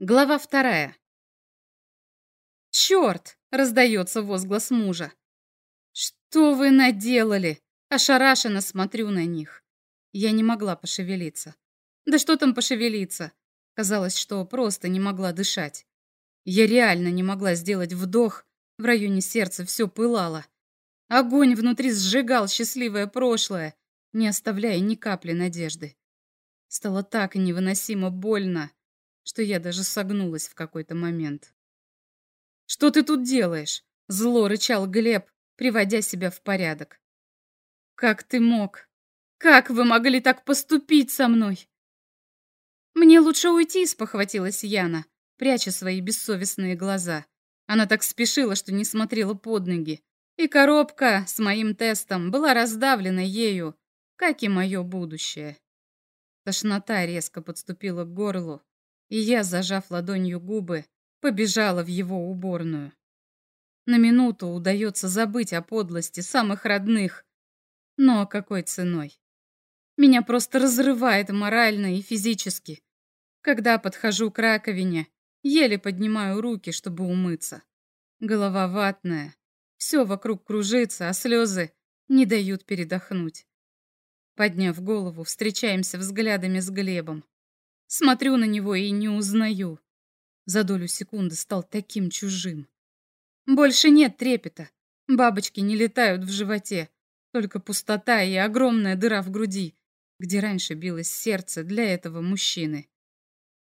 Глава вторая. «Черт!» — раздается возглас мужа. «Что вы наделали?» Ошарашенно смотрю на них. Я не могла пошевелиться. Да что там пошевелиться? Казалось, что просто не могла дышать. Я реально не могла сделать вдох, в районе сердца все пылало. Огонь внутри сжигал счастливое прошлое, не оставляя ни капли надежды. Стало так невыносимо больно что я даже согнулась в какой-то момент. «Что ты тут делаешь?» — зло рычал Глеб, приводя себя в порядок. «Как ты мог? Как вы могли так поступить со мной?» «Мне лучше уйти», — спохватилась Яна, пряча свои бессовестные глаза. Она так спешила, что не смотрела под ноги. И коробка с моим тестом была раздавлена ею, как и мое будущее. Тошнота резко подступила к горлу, и я, зажав ладонью губы, побежала в его уборную. На минуту удается забыть о подлости самых родных. Но какой ценой? Меня просто разрывает морально и физически. Когда подхожу к раковине, еле поднимаю руки, чтобы умыться. Голова ватная, все вокруг кружится, а слезы не дают передохнуть. Подняв голову, встречаемся взглядами с Глебом. Смотрю на него и не узнаю. За долю секунды стал таким чужим. Больше нет трепета. Бабочки не летают в животе. Только пустота и огромная дыра в груди, где раньше билось сердце для этого мужчины.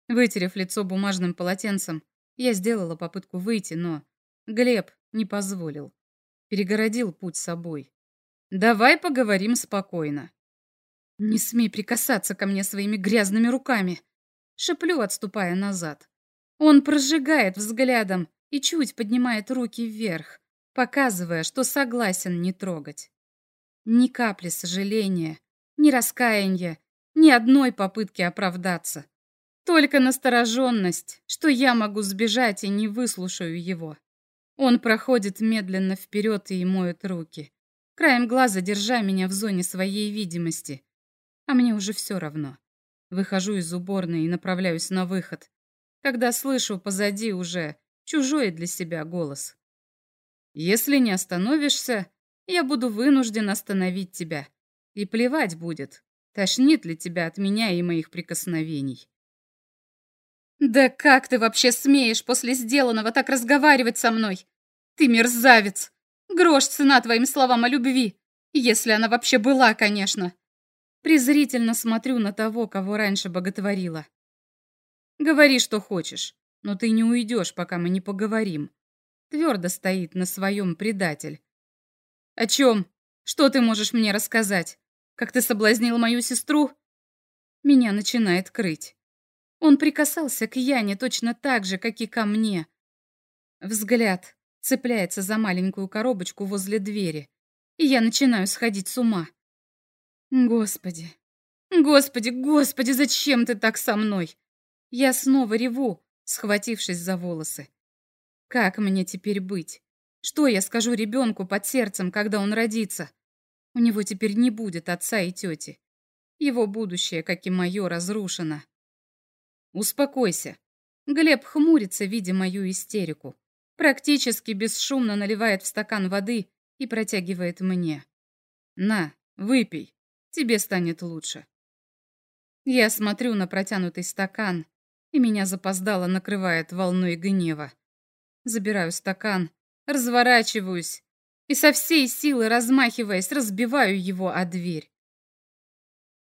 Вытерев лицо бумажным полотенцем, я сделала попытку выйти, но Глеб не позволил. Перегородил путь собой. «Давай поговорим спокойно. «Не смей прикасаться ко мне своими грязными руками!» Шеплю, отступая назад. Он прожигает взглядом и чуть поднимает руки вверх, показывая, что согласен не трогать. Ни капли сожаления, ни раскаяния, ни одной попытки оправдаться. Только настороженность, что я могу сбежать и не выслушаю его. Он проходит медленно вперед и моет руки, краем глаза держа меня в зоне своей видимости. А мне уже все равно. Выхожу из уборной и направляюсь на выход, когда слышу позади уже чужой для себя голос. «Если не остановишься, я буду вынужден остановить тебя. И плевать будет, тошнит ли тебя от меня и моих прикосновений». «Да как ты вообще смеешь после сделанного так разговаривать со мной? Ты мерзавец! Грош цена твоим словам о любви, если она вообще была, конечно!» Презрительно смотрю на того, кого раньше боготворила. Говори, что хочешь, но ты не уйдешь, пока мы не поговорим. Твердо стоит на своем предатель. О чем? Что ты можешь мне рассказать? Как ты соблазнил мою сестру? Меня начинает крыть. Он прикасался к Яне точно так же, как и ко мне. Взгляд цепляется за маленькую коробочку возле двери, и я начинаю сходить с ума. Господи, господи, господи, зачем ты так со мной? Я снова реву, схватившись за волосы. Как мне теперь быть? Что я скажу ребенку под сердцем, когда он родится? У него теперь не будет отца и тети. Его будущее, как и мое, разрушено. Успокойся. Глеб хмурится, видя мою истерику. Практически бесшумно наливает в стакан воды и протягивает мне. На, выпей. Тебе станет лучше. Я смотрю на протянутый стакан, и меня запоздало накрывает волной гнева. Забираю стакан, разворачиваюсь и со всей силы, размахиваясь, разбиваю его о дверь.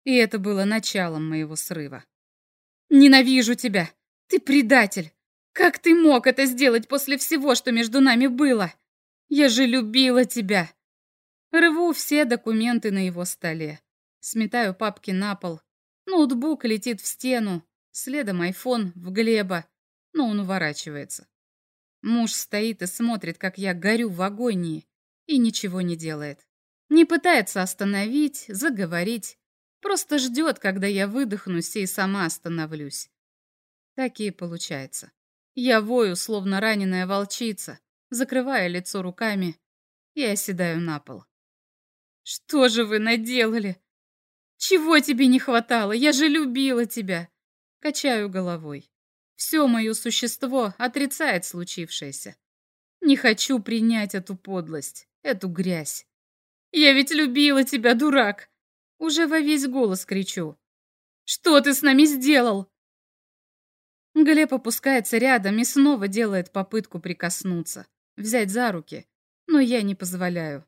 И это было началом моего срыва. «Ненавижу тебя! Ты предатель! Как ты мог это сделать после всего, что между нами было? Я же любила тебя!» Рву все документы на его столе. Сметаю папки на пол. Ноутбук летит в стену. Следом айфон в Глеба. Но он уворачивается. Муж стоит и смотрит, как я горю в агонии. И ничего не делает. Не пытается остановить, заговорить. Просто ждет, когда я выдохнусь и сама остановлюсь. Так и получается. Я вою, словно раненая волчица, закрывая лицо руками и оседаю на пол. «Что же вы наделали?» «Чего тебе не хватало? Я же любила тебя!» Качаю головой. Все мое существо отрицает случившееся. Не хочу принять эту подлость, эту грязь. Я ведь любила тебя, дурак. Уже во весь голос кричу. Что ты с нами сделал? Глеб опускается рядом и снова делает попытку прикоснуться, взять за руки, но я не позволяю.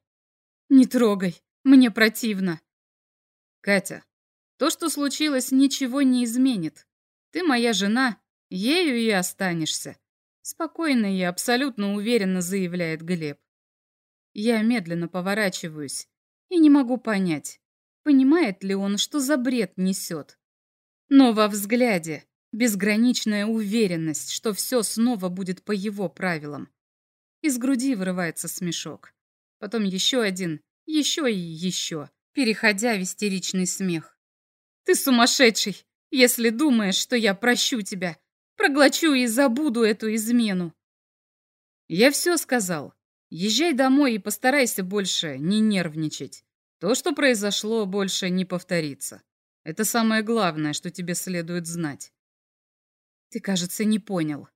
Не трогай, мне противно. Катя, то, что случилось, ничего не изменит. Ты моя жена, ею и останешься. Спокойно и абсолютно уверенно заявляет Глеб. Я медленно поворачиваюсь и не могу понять, понимает ли он, что за бред несет. Но во взгляде безграничная уверенность, что все снова будет по его правилам. Из груди вырывается смешок. Потом еще один, еще и еще, переходя в истеричный смех. «Ты сумасшедший, если думаешь, что я прощу тебя, проглочу и забуду эту измену». «Я все сказал. Езжай домой и постарайся больше не нервничать. То, что произошло, больше не повторится. Это самое главное, что тебе следует знать. Ты, кажется, не понял.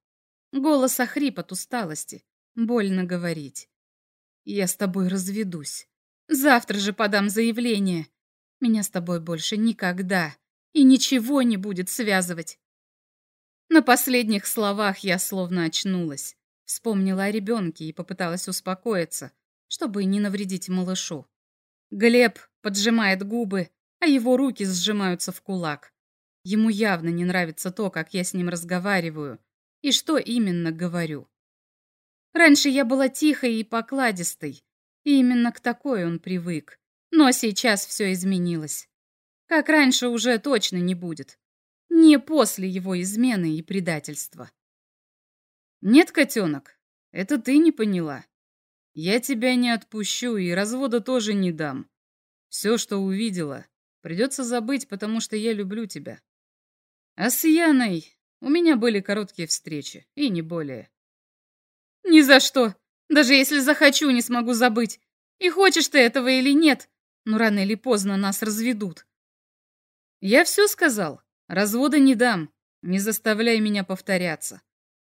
Голос охрип от усталости. Больно говорить. Я с тобой разведусь. Завтра же подам заявление. Меня с тобой больше никогда и ничего не будет связывать. На последних словах я словно очнулась. Вспомнила о ребенке и попыталась успокоиться, чтобы не навредить малышу. Глеб поджимает губы, а его руки сжимаются в кулак. Ему явно не нравится то, как я с ним разговариваю и что именно говорю. Раньше я была тихой и покладистой, и именно к такой он привык. Но сейчас все изменилось. Как раньше уже точно не будет. Не после его измены и предательства. Нет, котенок, это ты не поняла. Я тебя не отпущу и развода тоже не дам. Все, что увидела, придется забыть, потому что я люблю тебя. А с Яной у меня были короткие встречи, и не более. Ни за что. Даже если захочу, не смогу забыть. И хочешь ты этого или нет, но рано или поздно нас разведут. Я все сказал. Развода не дам. Не заставляй меня повторяться.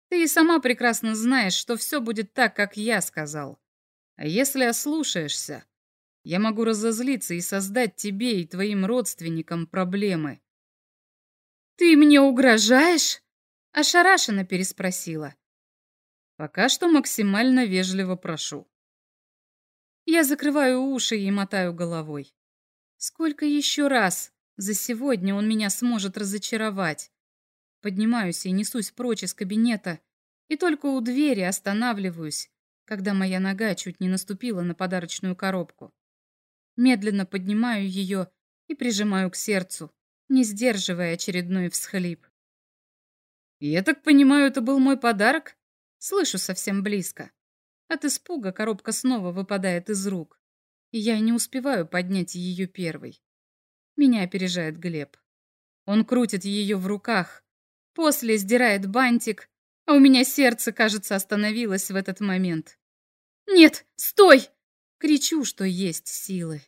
Ты и сама прекрасно знаешь, что все будет так, как я сказал. А если ослушаешься, я могу разозлиться и создать тебе и твоим родственникам проблемы. «Ты мне угрожаешь?» — ошарашенно переспросила. «Пока что максимально вежливо прошу». Я закрываю уши и мотаю головой. Сколько еще раз за сегодня он меня сможет разочаровать? Поднимаюсь и несусь прочь из кабинета, и только у двери останавливаюсь, когда моя нога чуть не наступила на подарочную коробку. Медленно поднимаю ее и прижимаю к сердцу, не сдерживая очередной всхлип. «Я так понимаю, это был мой подарок?» Слышу совсем близко. От испуга коробка снова выпадает из рук, и я не успеваю поднять ее первой. Меня опережает Глеб. Он крутит ее в руках, после сдирает бантик, а у меня сердце, кажется, остановилось в этот момент. «Нет, стой!» Кричу, что есть силы.